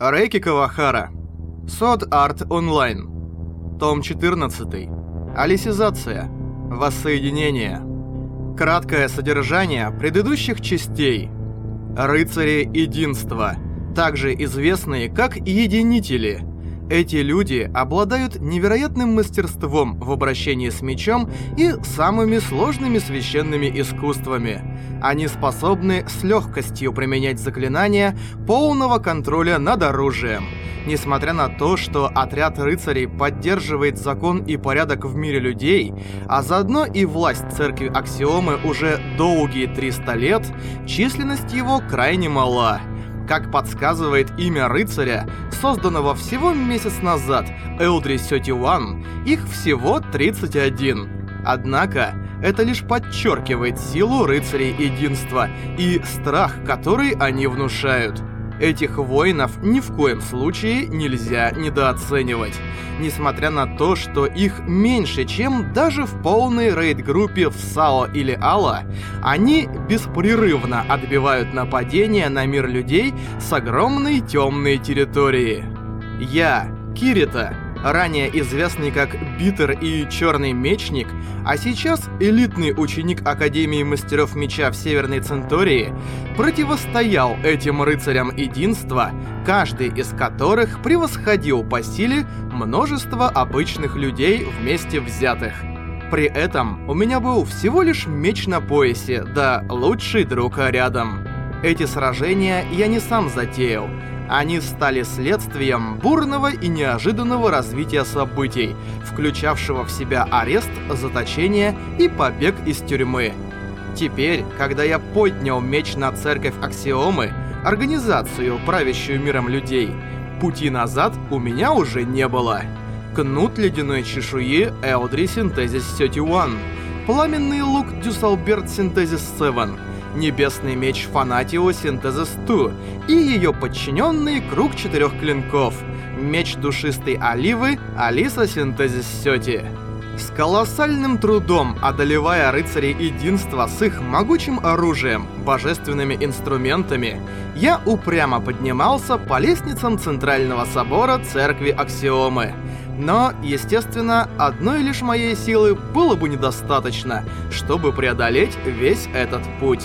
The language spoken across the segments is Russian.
Рейки Кавахара. Сод Арт Онлайн. Том 14. Алисизация. Воссоединение. Краткое содержание предыдущих частей. Рыцари Единства, также известные как Единители – эти люди обладают невероятным мастерством в обращении с мечом и самыми сложными священными искусствами. Они способны с легкостью применять заклинания полного контроля над оружием. Несмотря на то, что отряд рыцарей поддерживает закон и порядок в мире людей, а заодно и власть церкви Аксиомы уже долгие 300 лет, численность его крайне мала. Как подсказывает имя рыцаря, созданного всего месяц назад, Элдри Сетиуан, их всего 31. Однако, это лишь подчеркивает силу рыцарей единства и страх, который они внушают. Этих воинов ни в коем случае нельзя недооценивать. Несмотря на то, что их меньше, чем даже в полной рейд-группе в САО или АЛА, они беспрерывно отбивают нападения на мир людей с огромной темной территории. Я, Кирита, ранее известный как Битер и Черный Мечник, а сейчас элитный ученик Академии Мастеров Меча в Северной Центории, противостоял этим рыцарям единства, каждый из которых превосходил по силе множество обычных людей вместе взятых. При этом у меня был всего лишь меч на поясе, да лучший друг рядом. Эти сражения я не сам затеял, они стали следствием бурного и неожиданного развития событий, включавшего в себя арест, заточение и побег из тюрьмы. Теперь, когда я поднял меч на церковь Аксиомы, организацию, правящую миром людей, пути назад у меня уже не было. Кнут ледяной чешуи Элдри Синтезис 31, пламенный лук Дюсалберт Синтезис 7, Небесный меч Фанатио Синтезис 2 и ее подчиненный Круг Четырех Клинков, меч Душистой Оливы Алиса Синтезис Сети. С колоссальным трудом одолевая рыцарей единства с их могучим оружием, божественными инструментами, я упрямо поднимался по лестницам Центрального Собора Церкви Аксиомы — но, естественно, одной лишь моей силы было бы недостаточно, чтобы преодолеть весь этот путь.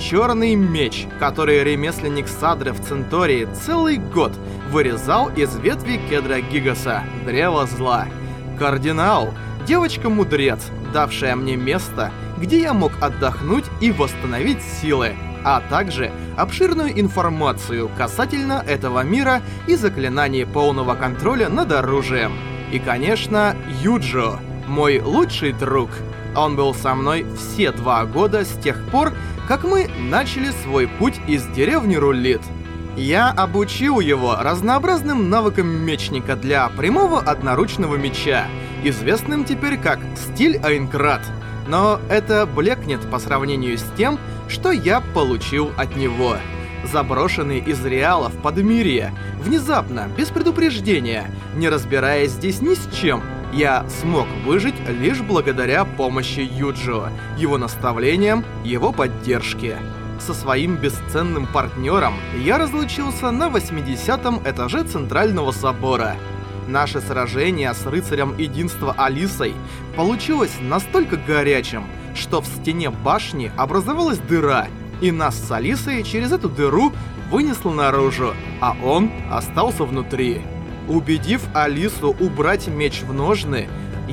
Черный меч, который ремесленник Садры в Центории целый год вырезал из ветви кедра Гигаса, древа зла. Кардинал, девочка-мудрец, давшая мне место, где я мог отдохнуть и восстановить силы, а также обширную информацию касательно этого мира и заклинаний полного контроля над оружием. И, конечно, Юджо, мой лучший друг. Он был со мной все два года с тех пор, как мы начали свой путь из деревни Рулит. Я обучил его разнообразным навыкам мечника для прямого одноручного меча, известным теперь как стиль Айнкрат. Но это блекнет по сравнению с тем, что я получил от него заброшенный из Реала в Подмирье, внезапно, без предупреждения, не разбираясь здесь ни с чем, я смог выжить лишь благодаря помощи Юджио, его наставлениям, его поддержке. Со своим бесценным партнером я разлучился на 80 этаже Центрального собора. Наше сражение с рыцарем единства Алисой получилось настолько горячим, что в стене башни образовалась дыра, и нас с Алисой через эту дыру вынесло наружу, а он остался внутри. Убедив Алису убрать меч в ножны,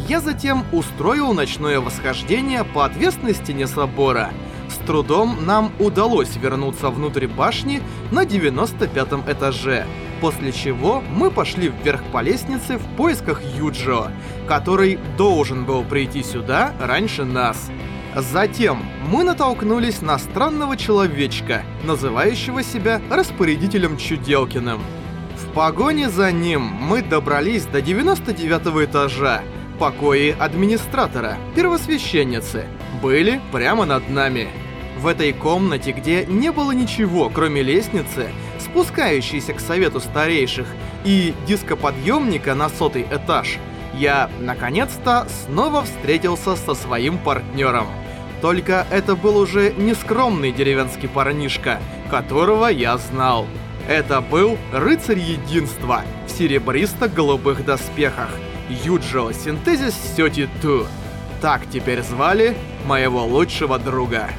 я затем устроил ночное восхождение по отвесной стене собора. С трудом нам удалось вернуться внутрь башни на 95 этаже, после чего мы пошли вверх по лестнице в поисках Юджо, который должен был прийти сюда раньше нас. Затем мы натолкнулись на странного человечка, называющего себя распорядителем Чуделкиным. В погоне за ним мы добрались до 99 этажа. Покои администратора, первосвященницы, были прямо над нами. В этой комнате, где не было ничего, кроме лестницы, спускающейся к совету старейших, и дископодъемника на сотый этаж, я, наконец-то, снова встретился со своим партнером — только это был уже не скромный деревенский парнишка, которого я знал. Это был Рыцарь Единства в серебристо-голубых доспехах Юджио Синтезис Сёти Ту. Так теперь звали моего лучшего друга.